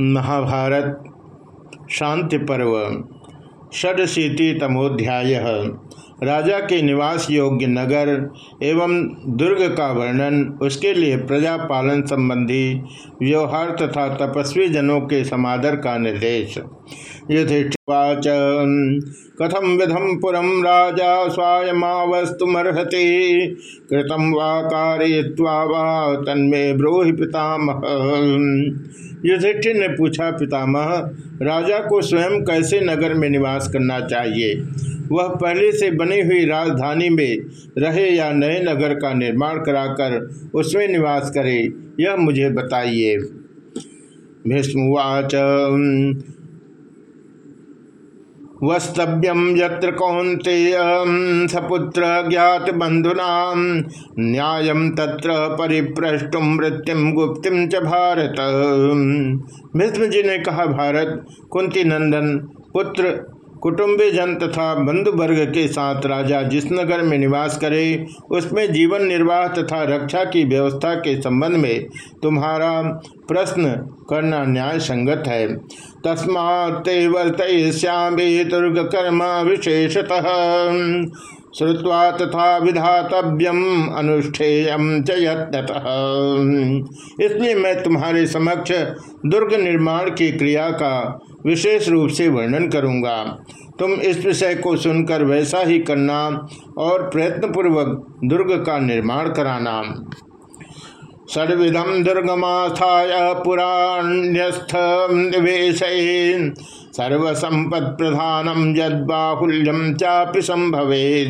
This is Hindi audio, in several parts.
महाभारत शांति पर्व षडशीतितमोध्याय राजा के निवास योग्य नगर एवं दुर्ग का वर्णन, उसके लिए प्रजा पालन संबंधी व्यवहार तथा तपस्वी जनों के समादर का निर्देश। युधिष्ठिवाच कथम विधम पुरम राजा स्वायमावस्तुमर्हति कृतम वा कारय्वा वा तन्मे ब्रूहि पितामह। युधिष्ठिर ने पूछा, पितामह, राजा को स्वयं कैसे नगर में निवास करना चाहिए? वह पहले से बनी हुई राजधानी में रहे या नए नगर का निर्माण कराकर उसमें निवास करे, यह मुझे बताइए। भीष्मवाच। वस्तव्यम यत्र कौंतेय सपुत्र ज्ञात बंधुना न्याय तत्र परिप्रष्टुम मृत्युम गुप्तिम च भारत भीष्म जी ने कहा, भारत कुंती नंदन पुत्र कुटुंबी जन तथा बंधु वर्ग के साथ राजा जिस नगर में निवास करे, उसमें जीवन निर्वाह तथा रक्षा की व्यवस्था के संबंध में तुम्हारा प्रश्न करना न्याय संगत है। तस्मात् वर्तयिष्यामि दुर्ग कर्म विशेषतः श्रुवा तथा विधातव्यम अनुष्ठेयम च इसलिए मैं तुम्हारे समक्ष दुर्ग निर्माण की क्रिया का विशेष रूप से वर्णन करूँगा। तुम इस विषय को सुनकर वैसा ही करना और प्रयत्नपूर्वक दुर्ग का निर्माण कराना। सर्विधम दुर्गमास्थाय पुराण्यस्थ निवेश सर्वसंपद प्रधानम यद बाहुल्यम चापि संभवे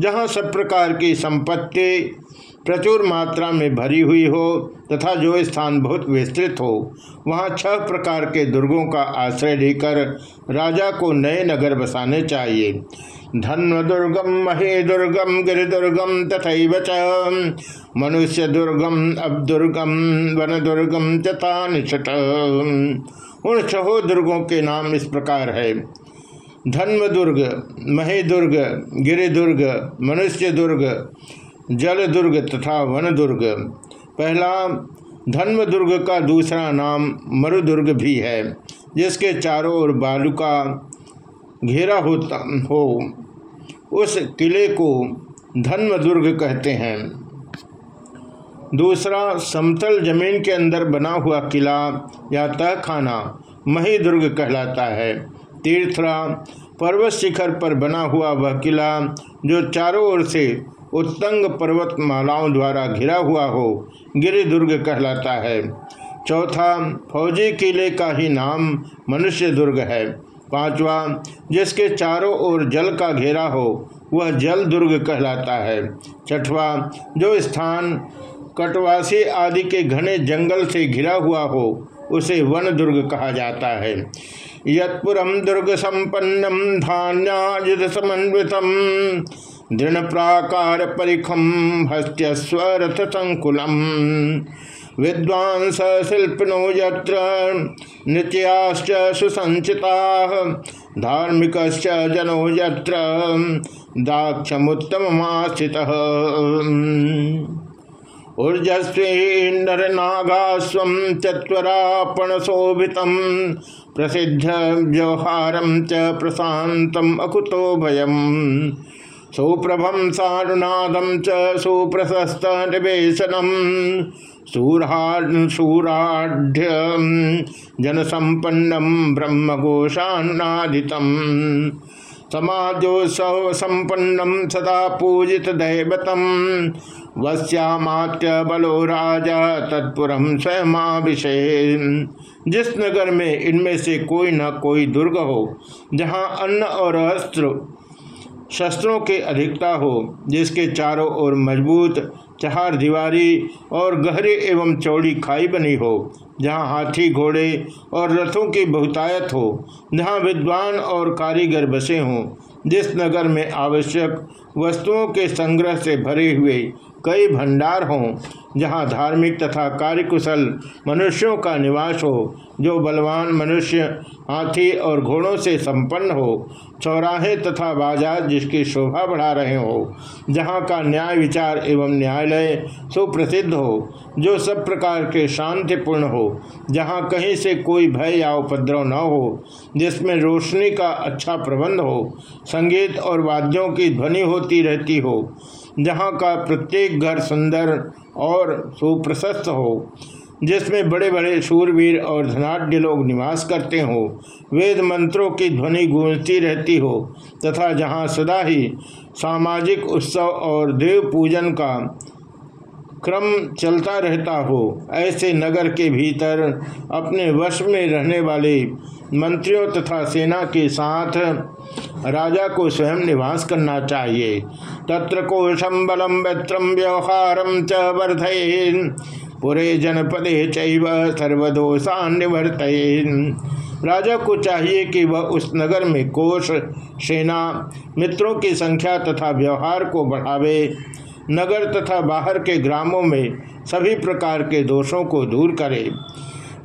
जहाँ सब प्रकार की संपत्ति प्रचुर मात्रा में भरी हुई हो, तथा जो स्थान बहुत विस्तृत हो, वहाँ छह प्रकार के दुर्गों का आश्रय लेकर राजा को नए नगर बसाने चाहिए। धन्व दुर्गम महे दुर्गम गिरिदुर्गम तथा च। मनुष्य दुर्गम अब दुर्गम वन दुर्गम तथा निषट उन छहो दुर्गों के नाम इस प्रकार है। धन्व दुर्ग महे दुर्ग गिरिदुर्ग मनुष्य दुर्ग जल दुर्ग तथा वन दुर्ग पहला धन्व दुर्ग का दूसरा नाम मरुदुर्ग भी है, जिसके चारों ओर बालू का घेरा होता हो। उस किले को धन्व दुर्ग कहते हैं। दूसरा, समतल ज़मीन के अंदर बना हुआ किला या तहखाना मही दुर्ग कहलाता है। तीसरा, पर्वत शिखर पर बना हुआ वह किला जो चारों ओर से उत्तंग पर्वत मालाओं द्वारा घिरा हुआ हो गिरि दुर्ग कहलाता है। चौथा, फौजी किले का ही नाम मनुष्य दुर्ग है। पांचवा, जिसके चारों ओर जल का घेरा हो, वह जल दुर्ग कहलाता है। छठवा, जो स्थान कटवासी आदि के घने जंगल से घिरा हुआ हो, उसे वन दुर्ग कहा जाता है। यत्पुरम दुर्ग संपन्नम धान्यायुध समन्वितम, दृढ़ प्राकार परिखम हस्त्यस्वरथ संकुलम। विद्वांस शिल्पिनो यत्र सुसंचिता धार्मिक जनो यत्र दाक्षमुत्तमस्थित ऊर्जस्वी नरनागास्व चरापण शोभित प्रसिद्ध व्यवहारम च प्रशांतम अकुतो भयम। सुप्रभम सारुनादम च सुप्रशस्त निवेशनम सूराढ़ जन संपन्नम ब्रह्मघोषान्नादितम। समाजोत्सव संपन्नम सदा पूजित दैवतम वश्यामात्य बलो राजा तत्पुरम स्वयं जिस नगर में इनमें से कोई न कोई दुर्ग हो, जहाँ अन्न और अस्त्र शस्त्रों के अधिकता हो, जिसके चारों ओर मज़बूत चार दीवारी और गहरे एवं चौड़ी खाई बनी हो, जहाँ हाथी घोड़े और रथों की बहुतायत हो, जहाँ विद्वान और कारीगर बसे हों, जिस नगर में आवश्यक वस्तुओं के संग्रह से भरे हुए कई भंडार हों, जहाँ धार्मिक तथा कार्यकुशल मनुष्यों का निवास हो, जो बलवान मनुष्य हाथी और घोड़ों से संपन्न हो, चौराहे तथा बाज़ार जिसकी शोभा बढ़ा रहे हो, जहाँ का न्याय विचार एवं न्यायालय सुप्रसिद्ध हो, जो सब प्रकार के शांतिपूर्ण हो, जहाँ कहीं से कोई भय या उपद्रव न हो, जिसमें रोशनी का अच्छा प्रबंध हो, संगीत और वाद्यों की ध्वनि होती रहती हो, जहाँ का प्रत्येक घर सुंदर और सुप्रशस्त हो, जिसमें बड़े बड़े शूरवीर और धनाढ़ लोग निवास करते हो, वेद मंत्रों की ध्वनि गूंजती रहती हो, तथा जहाँ सदा ही सामाजिक उत्सव और देव पूजन का क्रम चलता रहता हो, ऐसे नगर के भीतर अपने वश में रहने वाले मंत्रियों तथा सेना के साथ राजा को स्वयं निवास करना चाहिए। तत्र कोशम बलम वत्रम व्यवहारम च वर्धयेन। पूरे जनपदे सर्वदोषान निवर्त राजा को चाहिए कि वह उस नगर में कोष सेना, मित्रों की संख्या तथा व्यवहार को बढ़ावे। नगर तथा बाहर के ग्रामों में सभी प्रकार के दोषों को दूर करे।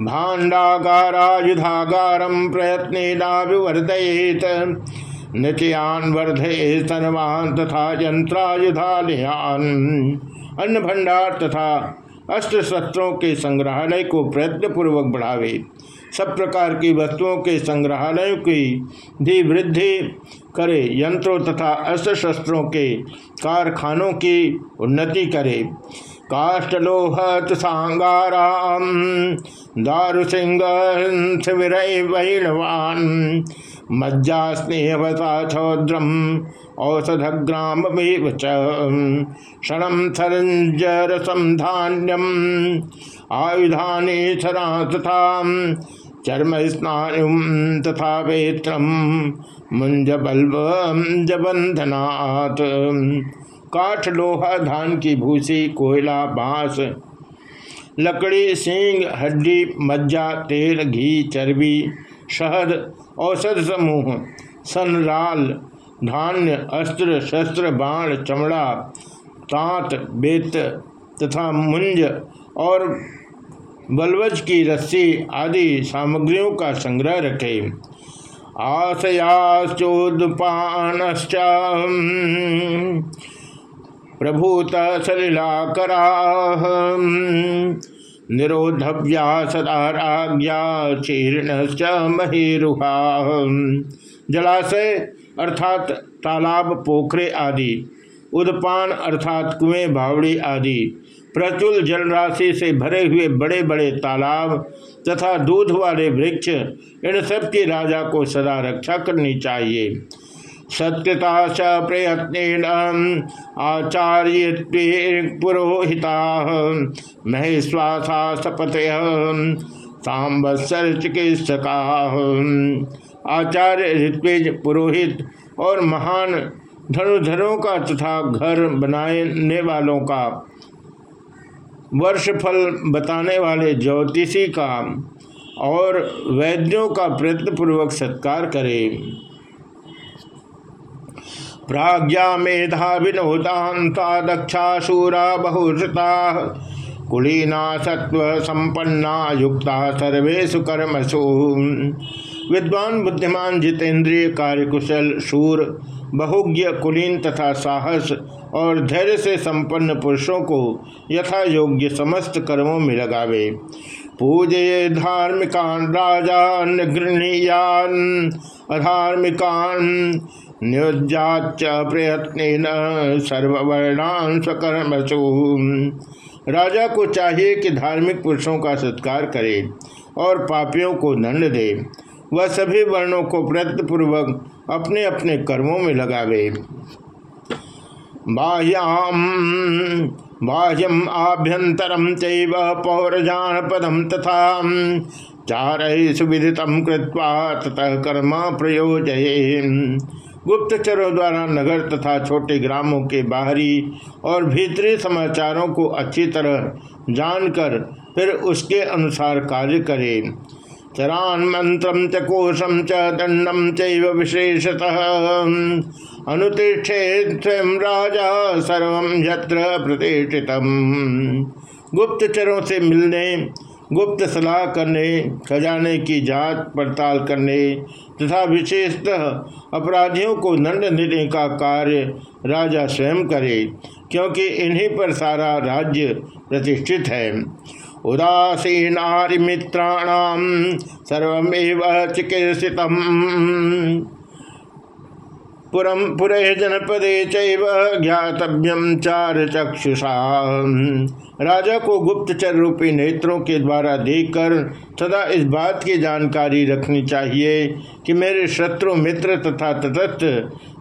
भाण्डागारायुधागारम प्रयत्न नचयान वर्धे सर्वान तथा यंत्रायुधालयान अन्न भंडार तथा अस्त्र शस्त्रों के संग्रहालय को प्रयत्न पूर्वक बढ़ावे। सब प्रकार की वस्तुओं के संग्रहालयों की भी वृद्धि करे, यंत्रों तथा अस्त्र शस्त्रों के कारखानों की उन्नति करे। काष्ठलोह सांगाराम दारुसिंह वैणवान मज्जा स्नेहवता छौद्रम औषधग्राम क्षण सरंजरसम धान्यम आयुधाने सरा तथा चर्म स्नायु तथा वेत्रम मुंज बल्ब जबंधनाथ काठ लोहा धान की भूसी, कोयला, बाँस, लकड़ी, सींग, हड्डी, मज्जा, तेल, घी, चर्बी, शहद, औषध समूह, सनराल, धान्य, अस्त्र, शस्त्र, बाण, चमड़ा, तांत, बेत तथा मुंज और बलवज की रस्सी आदि सामग्रियों का संग्रह रखे। आशयाश्चोदपानश्च प्रभूत सलिलाकरा निरोधव्या सदा राज्ञा चीर्णश्च महीरुहा। जलाशय अर्थात तालाब, पोखरे आदि उदपान अर्थात कुएँ, बावड़ी आदि प्रचुर जलराशि से भरे हुए बड़े बड़े तालाब तथा दूध वाले वृक्ष, इन सब की राजा को सदा रक्षा करनी चाहिए। सत्यता च प्रयत्न आचार्य पुरोहिता महेश्वासा सांबत्सर चिकित्सका। आचार्य ऋत्विज पुरोहित और महान धनुधरों का तथा घर बनाने वालों का वर्ष फल बताने वाले ज्योतिषी का और वैद्यों का प्रयत्न पूर्वक सत्कार करे। प्राज्ञा मेधा विनोदांता दक्षा शूरा बहुश्रुता कुलीना सत्व संपन्ना युक्ता सर्वेशु कर्मसु। विद्वान, बुद्धिमान, जितेंद्रिय, कार्यकुशल, शूर, बहुज्ञ, कुलीन तथा साहस और धैर्य से संपन्न पुरुषों को यथा योग्य समस्त कर्मों में लगावे। पूजे धार्मिकान राजा गृहणीयान, अधार्मिकान नियोज्याच प्रयत्न सर्ववर्णान स्वकर्मसु। राजा को चाहिए कि धार्मिक पुरुषों का सत्कार करे और पापियों को दंड दे। वह सभी वर्णों को प्रयत्नपूर्वक अपने अपने कर्मों में लगावे बाह्याम बाह्यम आभ्यंतरम चैव पौरजान तथा चार सुविदित कृत्वा ततः कर्म प्रयोजये। गुप्तचरों द्वारा नगर तथा छोटे ग्रामों के बाहरी और भीतरी समाचारों को अच्छी तरह जानकर फिर उसके अनुसार कार्य करें। चरान मंत्रम च कोशम च दंडम चैव विशेषतः। अनुतिष्ठे स्वयं राजा सर्व यत्र गुप्तचरों से मिलने, गुप्त सलाह करने, खजाने की जाँच पड़ताल करने, तथा विशेषतः अपराधियों को दंड देने का कार्य राजा स्वयं करे, क्योंकि इन्हीं पर सारा राज्य प्रतिष्ठित है। उदासीनारि मित्राणाम सर्वमेव चिकित्सित पुरम पुरे जनपदे ज्ञातव्यम चार चक्षुषा राजा को गुप्तचर रूपी नेत्रों के द्वारा देखकर सदा इस बात की जानकारी रखनी चाहिए कि मेरे शत्रु मित्र तथा तटस्थ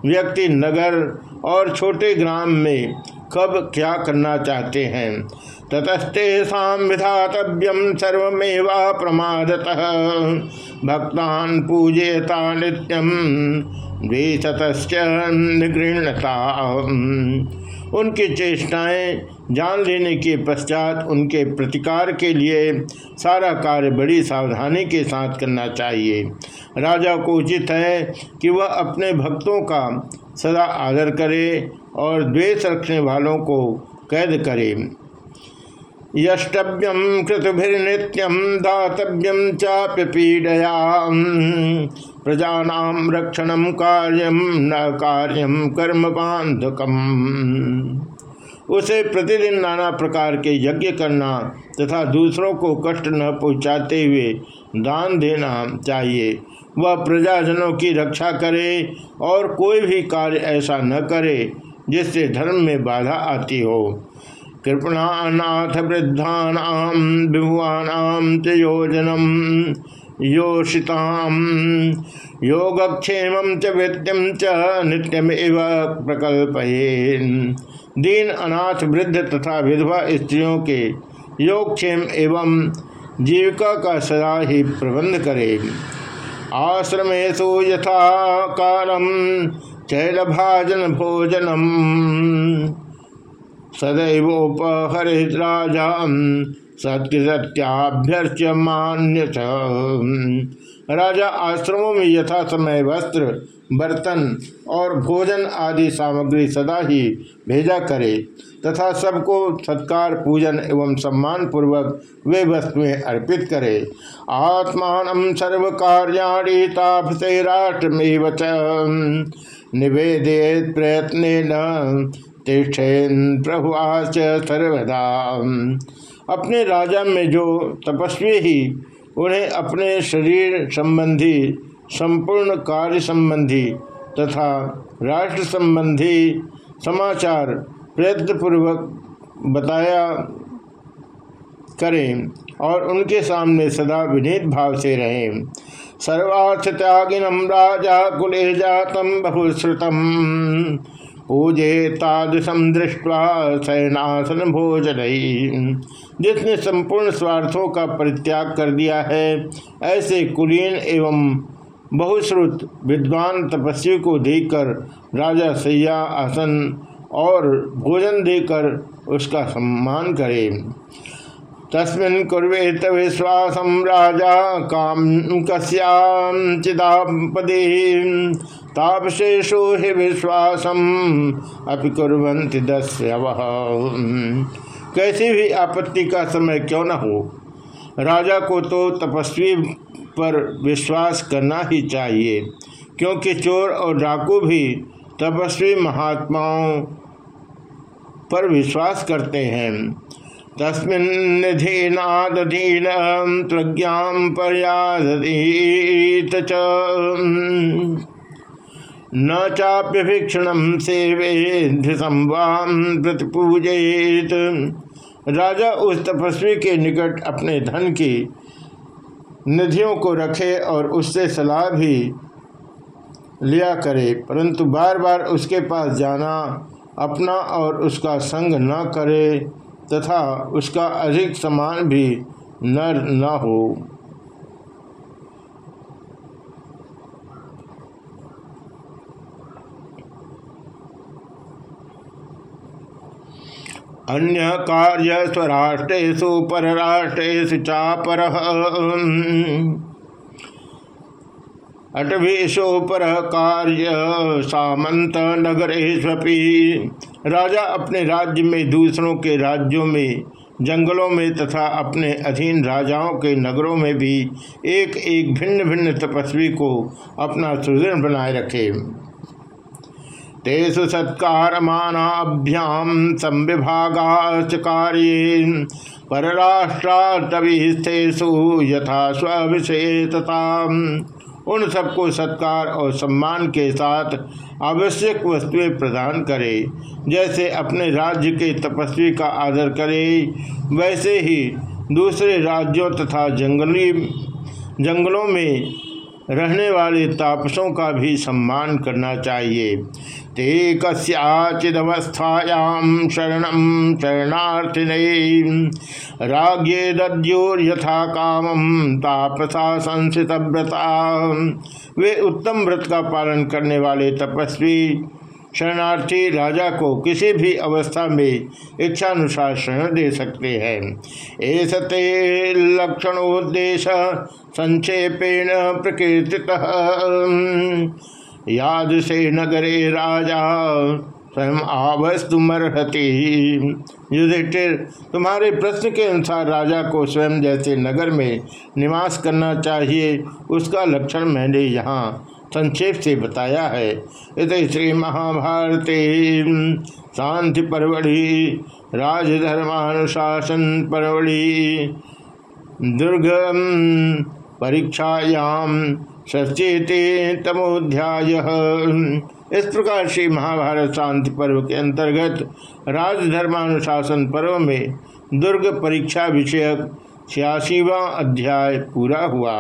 व्यक्ति नगर और छोटे ग्राम में कब क्या करना चाहते हैं। ततस्ते विधातव्यम सर्वमेवा प्रमादतः। भक्तान पूजयता नित्यम। द्विशत निगृणता उनकी चेष्टाएँ जान लेने के पश्चात उनके प्रतिकार के लिए सारा कार्य बड़ी सावधानी के साथ करना चाहिए। राजा को उचित है कि वह अपने भक्तों का सदा आदर करे और द्वेष रखने वालों को कैद करे। यष्टव्यम कृतभिर्नित्यम दातव्यम चाप्य पीड़या प्रजा रक्षण कार्यम न कार्यम कर्म बांधकम उसे प्रतिदिन नाना प्रकार के यज्ञ करना तथा दूसरों को कष्ट न पहुँचाते हुए दान देना चाहिए। वह प्रजाजनों की रक्षा करे और कोई भी कार्य ऐसा न करे जिससे धर्म में बाधा आती हो। कृपणानाथ वृद्धानाम विभुआनाम च योजनम योषिताम योगक्षेम च वृत्तिम च नित्यमेव प्रकल्प दीन अनाथ वृद्ध तथा विधवा स्त्रियों के योगक्षेम एवं जीविका का सदा ही प्रबंध करे। आश्रमेशु यथा कालम चैल भाजन भोजनम सदैवोपहरित राजा सत्य सत्याभ्यर्च मान्य राजा आश्रमों में यथा समय वस्त्र, बर्तन और भोजन आदि सामग्री सदा ही भेजा करे, तथा सबको सत्कार, पूजन एवं सम्मान पूर्वक वे वस्तुएँ अर्पित करे। आत्मान सर्व कार्याणी तापसे राष्ट्रमेव निवेदित प्रयत्न तिष्ठेन प्रभुआच सर्वदा। अपने राजा में जो तपस्वी ही, उन्हें अपने शरीर संबंधी, संपूर्ण कार्य संबंधी तथा राष्ट्र संबंधी समाचार प्रयत्नपूर्वक बताया करें और उनके सामने सदा विनीत भाव से रहें। सर्वार्थ त्यागिनम राजा कुले जातम बहुश्रुतम। पूजे तादृशम दृष्टवा शयनासन भोजन। जिसने संपूर्ण स्वार्थों का परित्याग कर दिया है, ऐसे कुलीन एवं बहुश्रुत विद्वान तपस्वी को देखकर राजा सैया आसन और भोजन देकर उसका सम्मान करे। तस्मिन् कुर्वेत विश्वास राजा काम कस्याम चिदापदे तापशेषो हि विश्वासम अपि कुरंति दस्यव कैसी भी आपत्ति का समय क्यों न हो? राजा को तो तपस्वी पर विश्वास करना ही चाहिए, क्योंकि चोर और डाकू भी तपस्वी महात्माओं पर विश्वास करते हैं। तस्मिन्निधीनादधीन प्रज्ञा पर्यादीत न चाप्यभीक्षण सेवे संवाम प्रतिपूजेत राजा उस तपस्वी के निकट अपने धन की निधियों को रखे और उससे सलाह भी लिया करे, परंतु बार बार उसके पास जाना, अपना और उसका संग न करे, तथा उसका अधिक समान भी न न हो। अन्य कार्य स्वराष्ट्रेशु परराष्ट्रेशु चापर। अटवेशोपर कार्य सामंत नगरेशपी राजा अपने राज्य में, दूसरों के राज्यों में, जंगलों में तथा अपने अधीन राजाओं के नगरों में भी एक एक भिन्न भिन्न तपस्वी को अपना सुदृढ़ बनाए रखे। तेसु सत्कार मानाभ्याम संविभागा कार्य परराष्ट्राटवीस्थेषु यथा उन सबको सत्कार और सम्मान के साथ आवश्यक वस्तुएँ प्रदान करे, जैसे अपने राज्य के तपस्वी का आदर करे, वैसे ही दूसरे राज्यों तथा जंगली, जंगलों में रहने वाले तापसों का भी सम्मान करना चाहिए। ते कस्याचिदवस्थायां शरण शरणार्थिन राज्ये दद्योर्यथा कामम तापसा संसित व्रता वे उत्तम व्रत का पालन करने वाले तपस्वी शरणार्थी राजा को किसी भी अवस्था में इच्छानुसार शरण दे सकते हैं। ऐस ते लक्षणोद्देश्य संक्षेपेण प्रकृति याद से नगरे राजा, स्वयं आवस्तुमर्हति युधिष्ठिर तुम्हारे प्रश्न के अनुसार राजा को स्वयं जैसे नगर में निवास करना चाहिए, उसका लक्षण मैंने यहाँ संक्षेप से बताया है। इत श्री महाभारती शांति परवड़ी, राजधर्मानुशासन परवड़ी। दुर्गम परीक्षायाम षष्ठीति तमोध्याय इस प्रकार से महाभारत शांति पर्व के अंतर्गत राजधर्मानुशासन पर्व में दुर्ग परीक्षा विषयक छियासीवा अध्याय पूरा हुआ।